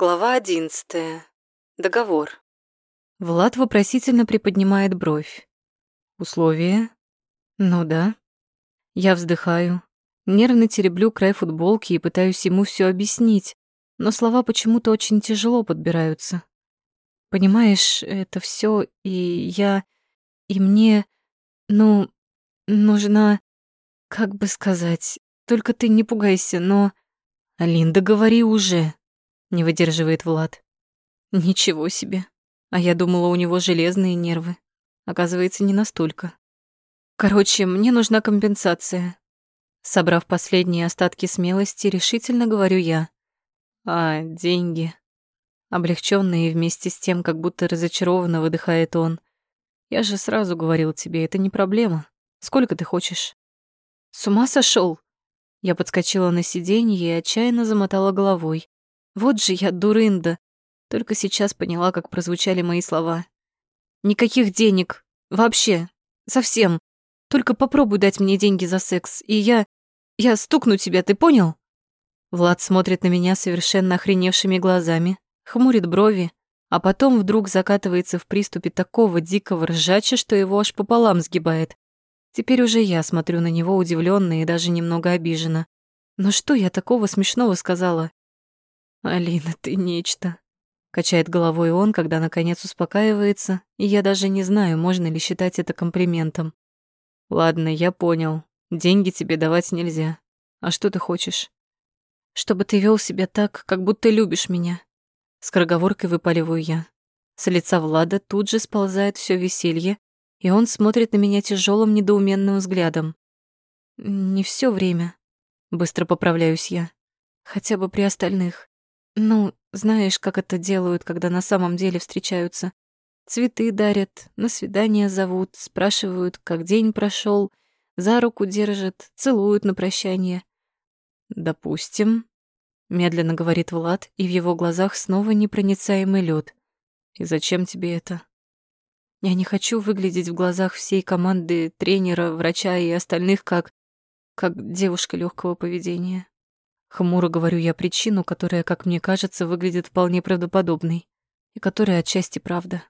Глава одиннадцатая. Договор. Влад вопросительно приподнимает бровь. Условия? Ну да. Я вздыхаю, нервно тереблю край футболки и пытаюсь ему все объяснить, но слова почему-то очень тяжело подбираются. Понимаешь, это все и я... И мне... Ну, нужна... Как бы сказать... Только ты не пугайся, но... Алинда, говори уже не выдерживает Влад. Ничего себе. А я думала, у него железные нервы. Оказывается, не настолько. Короче, мне нужна компенсация. Собрав последние остатки смелости, решительно говорю я. А, деньги. Облегчённый и вместе с тем, как будто разочарованно выдыхает он. Я же сразу говорил тебе, это не проблема. Сколько ты хочешь? С ума сошёл? Я подскочила на сиденье и отчаянно замотала головой. Вот же я дурында. Только сейчас поняла, как прозвучали мои слова. Никаких денег. Вообще. Совсем. Только попробуй дать мне деньги за секс, и я... Я стукну тебя, ты понял? Влад смотрит на меня совершенно охреневшими глазами, хмурит брови, а потом вдруг закатывается в приступе такого дикого ржача, что его аж пополам сгибает. Теперь уже я смотрю на него удивлённо и даже немного обижена. Но что я такого смешного сказала? «Алина, ты нечто», — качает головой он, когда наконец успокаивается, и я даже не знаю, можно ли считать это комплиментом. «Ладно, я понял. Деньги тебе давать нельзя. А что ты хочешь?» «Чтобы ты вел себя так, как будто любишь меня», — скороговоркой выпаливаю я. С лица Влада тут же сползает все веселье, и он смотрит на меня тяжелым недоуменным взглядом. «Не все время», — быстро поправляюсь я. «Хотя бы при остальных. Ну, знаешь, как это делают, когда на самом деле встречаются. Цветы дарят, на свидание зовут, спрашивают, как день прошел, за руку держат, целуют на прощание. Допустим, медленно говорит Влад, и в его глазах снова непроницаемый лед. И зачем тебе это? Я не хочу выглядеть в глазах всей команды тренера, врача и остальных как как девушка легкого поведения. Хмуро говорю я причину, которая, как мне кажется, выглядит вполне правдоподобной, и которая отчасти правда.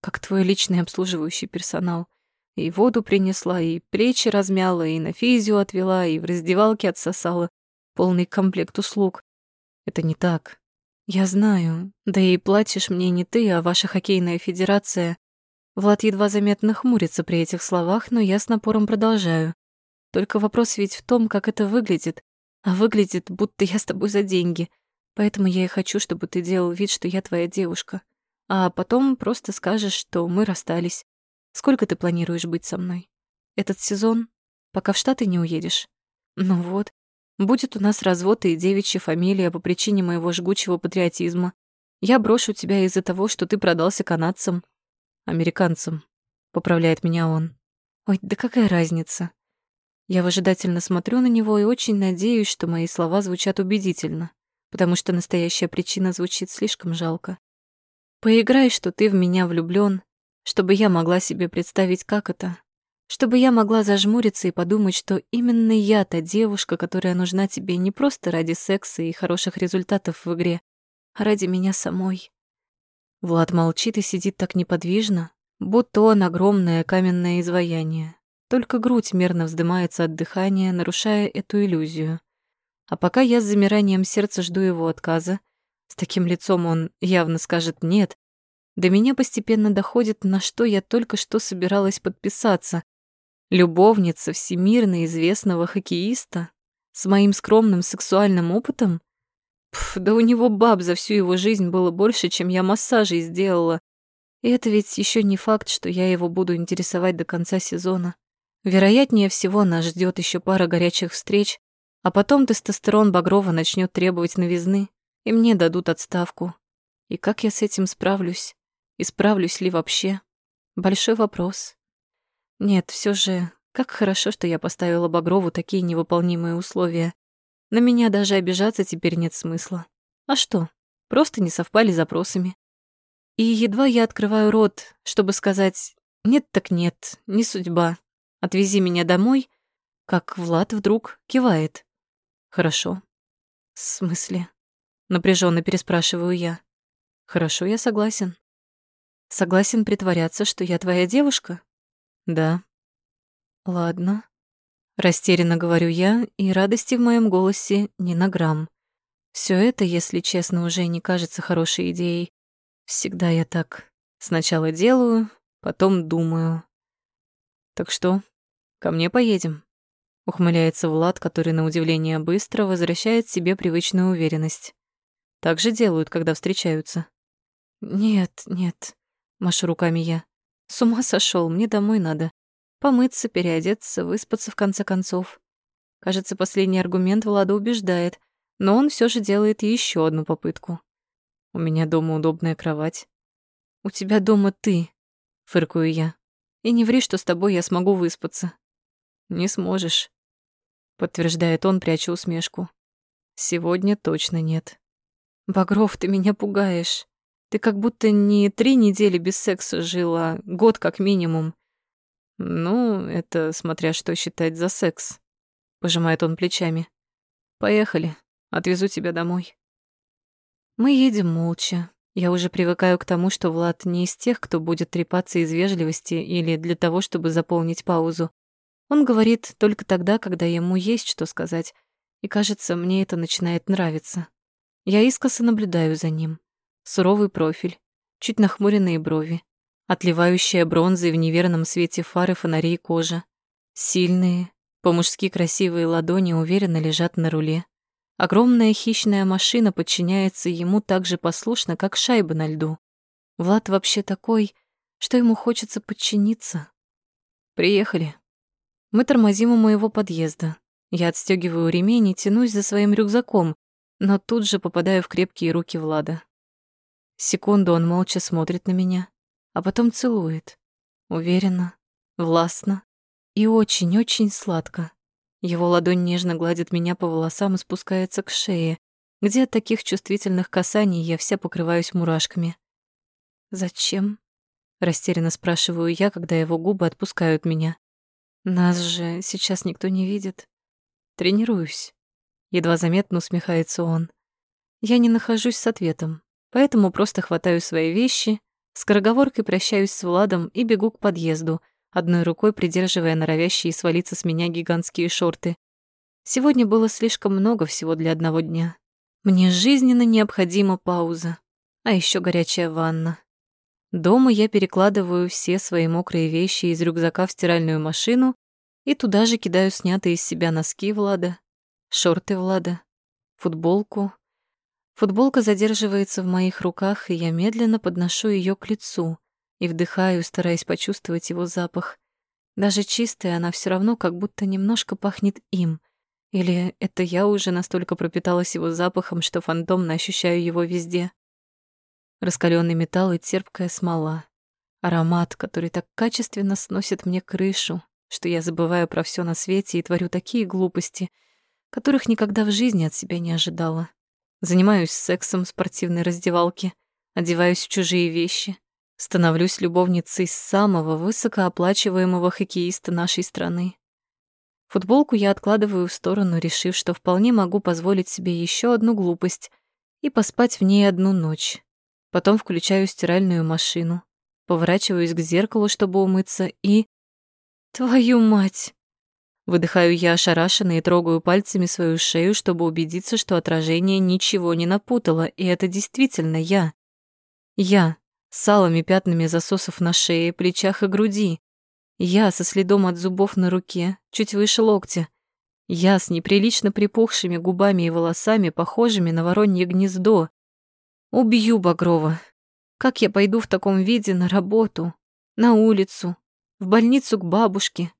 Как твой личный обслуживающий персонал. И воду принесла, и плечи размяла, и на физио отвела, и в раздевалке отсосала. Полный комплект услуг. Это не так. Я знаю. Да и платишь мне не ты, а ваша хоккейная федерация. Влад едва заметно хмурится при этих словах, но я с напором продолжаю. Только вопрос ведь в том, как это выглядит а выглядит, будто я с тобой за деньги. Поэтому я и хочу, чтобы ты делал вид, что я твоя девушка. А потом просто скажешь, что мы расстались. Сколько ты планируешь быть со мной? Этот сезон? Пока в Штаты не уедешь? Ну вот. Будет у нас развод и девичья фамилия по причине моего жгучего патриотизма. Я брошу тебя из-за того, что ты продался канадцам. Американцам. Поправляет меня он. Ой, да какая разница? Я выжидательно смотрю на него и очень надеюсь, что мои слова звучат убедительно, потому что настоящая причина звучит слишком жалко. Поиграй, что ты в меня влюблён, чтобы я могла себе представить, как это, чтобы я могла зажмуриться и подумать, что именно я та девушка, которая нужна тебе не просто ради секса и хороших результатов в игре, а ради меня самой. Влад молчит и сидит так неподвижно, будто он огромное каменное изваяние. Только грудь мерно вздымается от дыхания, нарушая эту иллюзию. А пока я с замиранием сердца жду его отказа, с таким лицом он явно скажет «нет», до меня постепенно доходит, на что я только что собиралась подписаться. Любовница всемирно известного хоккеиста с моим скромным сексуальным опытом? Пф, да у него баб за всю его жизнь было больше, чем я массажей сделала. И это ведь еще не факт, что я его буду интересовать до конца сезона. Вероятнее всего, нас ждет еще пара горячих встреч, а потом тестостерон Багрова начнет требовать новизны, и мне дадут отставку. И как я с этим справлюсь? И справлюсь ли вообще? Большой вопрос. Нет, все же, как хорошо, что я поставила Багрову такие невыполнимые условия. На меня даже обижаться теперь нет смысла. А что? Просто не совпали запросами. И едва я открываю рот, чтобы сказать «нет так нет, не судьба», Отвези меня домой, как Влад вдруг кивает. Хорошо. В смысле? Напряженно переспрашиваю я. Хорошо, я согласен. Согласен притворяться, что я твоя девушка? Да. Ладно. Растерянно говорю я, и радости в моем голосе ни на грамм. Все это, если честно, уже не кажется хорошей идеей. Всегда я так. Сначала делаю, потом думаю. Так что, ко мне поедем? Ухмыляется Влад, который на удивление быстро возвращает себе привычную уверенность. Так же делают, когда встречаются. Нет, нет, машу руками я. С ума сошел, мне домой надо. Помыться, переодеться, выспаться в конце концов. Кажется, последний аргумент Влада убеждает, но он все же делает еще одну попытку. У меня дома удобная кровать. У тебя дома ты, фыркую я. И не ври, что с тобой я смогу выспаться. Не сможешь, подтверждает он, пряча усмешку. Сегодня точно нет. Багров, ты меня пугаешь. Ты как будто не три недели без секса жила, год как минимум. Ну, это смотря что считать за секс. Пожимает он плечами. Поехали, отвезу тебя домой. Мы едем молча. Я уже привыкаю к тому, что Влад не из тех, кто будет трепаться из вежливости или для того, чтобы заполнить паузу. Он говорит только тогда, когда ему есть что сказать, и, кажется, мне это начинает нравиться. Я искоса наблюдаю за ним суровый профиль, чуть нахмуренные брови, отливающая бронзой в неверном свете фары фонарей кожа. Сильные, по-мужски красивые ладони уверенно лежат на руле. Огромная хищная машина подчиняется ему так же послушно, как шайба на льду. Влад вообще такой, что ему хочется подчиниться. Приехали. Мы тормозим у моего подъезда. Я отстегиваю ремень и тянусь за своим рюкзаком, но тут же попадаю в крепкие руки Влада. Секунду он молча смотрит на меня, а потом целует. Уверенно, властно и очень-очень сладко. Его ладонь нежно гладит меня по волосам и спускается к шее, где от таких чувствительных касаний я вся покрываюсь мурашками. «Зачем?» — растерянно спрашиваю я, когда его губы отпускают меня. «Нас же сейчас никто не видит. Тренируюсь». Едва заметно усмехается он. Я не нахожусь с ответом, Поэтому просто хватаю свои вещи, скороговоркой прощаюсь с Владом и бегу к подъезду, одной рукой придерживая норовящие свалиться с меня гигантские шорты. Сегодня было слишком много всего для одного дня. Мне жизненно необходима пауза, а еще горячая ванна. Дома я перекладываю все свои мокрые вещи из рюкзака в стиральную машину и туда же кидаю снятые из себя носки Влада, шорты Влада, футболку, Футболка задерживается в моих руках, и я медленно подношу ее к лицу и вдыхаю, стараясь почувствовать его запах. Даже чистая она все равно как будто немножко пахнет им. Или это я уже настолько пропиталась его запахом, что фантомно ощущаю его везде. Раскаленный металл и терпкая смола. Аромат, который так качественно сносит мне крышу, что я забываю про все на свете и творю такие глупости, которых никогда в жизни от себя не ожидала. Занимаюсь сексом в спортивной раздевалке, одеваюсь в чужие вещи, становлюсь любовницей самого высокооплачиваемого хоккеиста нашей страны. Футболку я откладываю в сторону, решив, что вполне могу позволить себе еще одну глупость и поспать в ней одну ночь. Потом включаю стиральную машину, поворачиваюсь к зеркалу, чтобы умыться, и... Твою мать! Выдыхаю я ошарашенно и трогаю пальцами свою шею, чтобы убедиться, что отражение ничего не напутало, и это действительно я. Я с алыми пятнами засосов на шее, плечах и груди. Я со следом от зубов на руке, чуть выше локтя. Я с неприлично припухшими губами и волосами, похожими на воронье гнездо. Убью Багрова. Как я пойду в таком виде на работу, на улицу, в больницу к бабушке,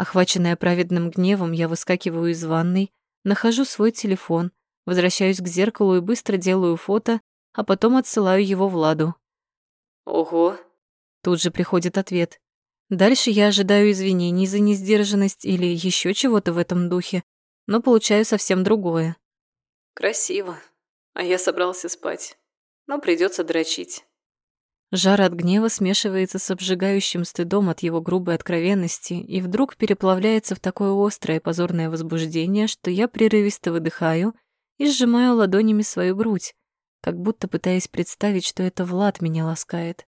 Охваченная праведным гневом, я выскакиваю из ванной, нахожу свой телефон, возвращаюсь к зеркалу и быстро делаю фото, а потом отсылаю его Владу. «Ого!» Тут же приходит ответ. Дальше я ожидаю извинений за несдержанность или еще чего-то в этом духе, но получаю совсем другое. «Красиво. А я собрался спать. Но придется дрочить». Жар от гнева смешивается с обжигающим стыдом от его грубой откровенности и вдруг переплавляется в такое острое позорное возбуждение, что я прерывисто выдыхаю и сжимаю ладонями свою грудь, как будто пытаясь представить, что это Влад меня ласкает,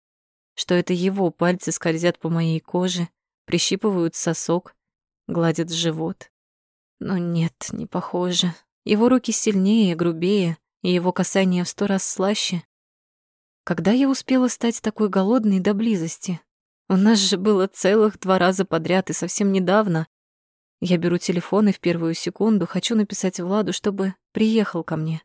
что это его пальцы скользят по моей коже, прищипывают сосок, гладят живот. Но нет, не похоже. Его руки сильнее, грубее, и его касание в сто раз слаще. Когда я успела стать такой голодной до близости? У нас же было целых два раза подряд и совсем недавно. Я беру телефон и в первую секунду хочу написать Владу, чтобы приехал ко мне.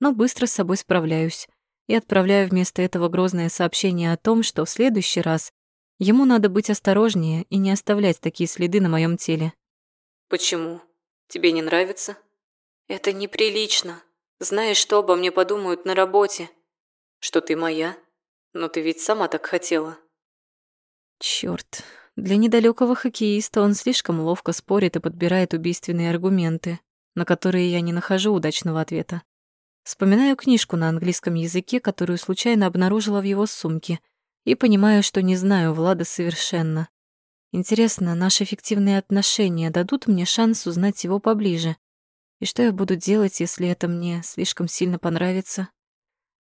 Но быстро с собой справляюсь и отправляю вместо этого грозное сообщение о том, что в следующий раз ему надо быть осторожнее и не оставлять такие следы на моем теле. «Почему? Тебе не нравится?» «Это неприлично. Знаешь, что обо мне подумают на работе?» «Что ты моя? Но ты ведь сама так хотела». Чёрт, для недалекого хоккеиста он слишком ловко спорит и подбирает убийственные аргументы, на которые я не нахожу удачного ответа. Вспоминаю книжку на английском языке, которую случайно обнаружила в его сумке, и понимаю, что не знаю Влада совершенно. Интересно, наши фиктивные отношения дадут мне шанс узнать его поближе? И что я буду делать, если это мне слишком сильно понравится?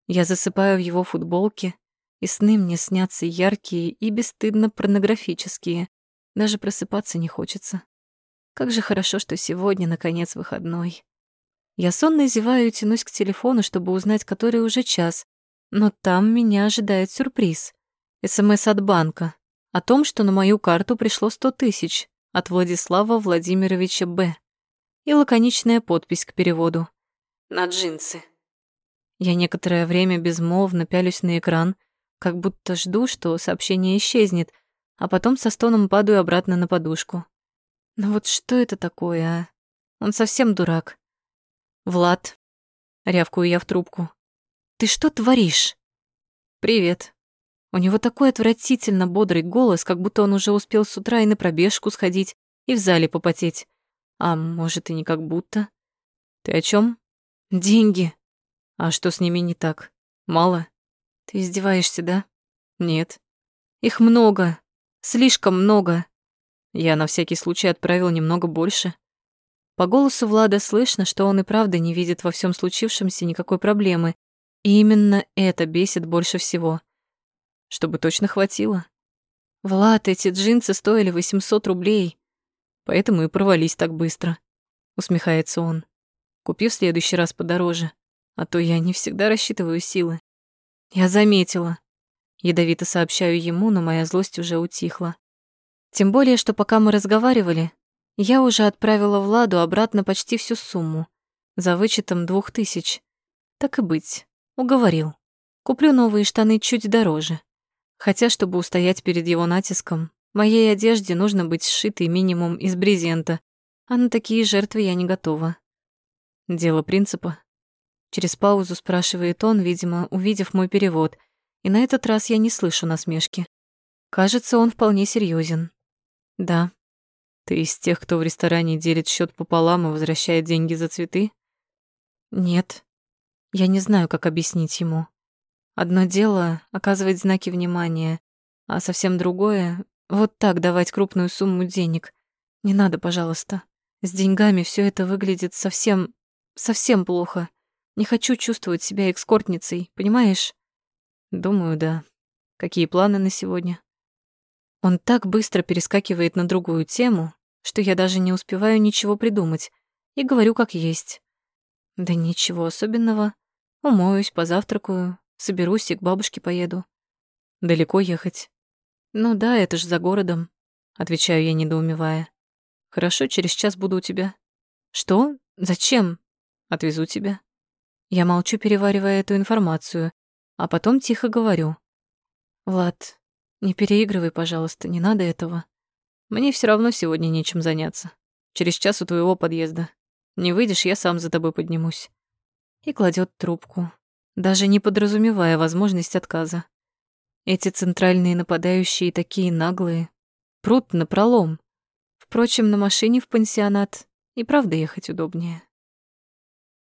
Я засыпаю в его футболке, и сны мне снятся яркие и бесстыдно порнографические. Даже просыпаться не хочется. Как же хорошо, что сегодня, наконец, выходной. Я сонно зеваю и тянусь к телефону, чтобы узнать, который уже час. Но там меня ожидает сюрприз. СМС от банка о том, что на мою карту пришло сто тысяч от Владислава Владимировича Б. И лаконичная подпись к переводу. На джинсы. Я некоторое время безмолвно пялюсь на экран, как будто жду, что сообщение исчезнет, а потом со стоном падаю обратно на подушку. Но вот что это такое, а? Он совсем дурак. Влад, рявкую я в трубку. Ты что творишь? Привет. У него такой отвратительно бодрый голос, как будто он уже успел с утра и на пробежку сходить, и в зале попотеть. А может, и не как будто. Ты о чем? Деньги. А что с ними не так? Мало? Ты издеваешься, да? Нет. Их много. Слишком много. Я на всякий случай отправил немного больше. По голосу Влада слышно, что он и правда не видит во всем случившемся никакой проблемы. И именно это бесит больше всего. Чтобы точно хватило. Влад, эти джинсы стоили 800 рублей. Поэтому и провались так быстро. Усмехается он. Купи в следующий раз подороже. А то я не всегда рассчитываю силы. Я заметила. Ядовито сообщаю ему, но моя злость уже утихла. Тем более, что пока мы разговаривали, я уже отправила Владу обратно почти всю сумму, за вычетом двух тысяч. Так и быть, уговорил. Куплю новые штаны чуть дороже. Хотя, чтобы устоять перед его натиском, моей одежде нужно быть сшитой минимум из брезента, а на такие жертвы я не готова. Дело принципа. Через паузу спрашивает он, видимо, увидев мой перевод, и на этот раз я не слышу насмешки. Кажется, он вполне серьезен. Да. Ты из тех, кто в ресторане делит счет пополам и возвращает деньги за цветы? Нет. Я не знаю, как объяснить ему. Одно дело — оказывать знаки внимания, а совсем другое — вот так давать крупную сумму денег. Не надо, пожалуйста. С деньгами все это выглядит совсем... совсем плохо. Не хочу чувствовать себя экскортницей, понимаешь? Думаю, да. Какие планы на сегодня? Он так быстро перескакивает на другую тему, что я даже не успеваю ничего придумать и говорю как есть. Да ничего особенного. Умоюсь, позавтракаю, соберусь и к бабушке поеду. Далеко ехать? Ну да, это ж за городом, отвечаю я, недоумевая. Хорошо, через час буду у тебя. Что? Зачем? Отвезу тебя. Я молчу, переваривая эту информацию, а потом тихо говорю. «Влад, не переигрывай, пожалуйста, не надо этого. Мне все равно сегодня нечем заняться. Через час у твоего подъезда. Не выйдешь, я сам за тобой поднимусь». И кладет трубку, даже не подразумевая возможность отказа. Эти центральные нападающие такие наглые. Прут напролом. Впрочем, на машине в пансионат и правда ехать удобнее.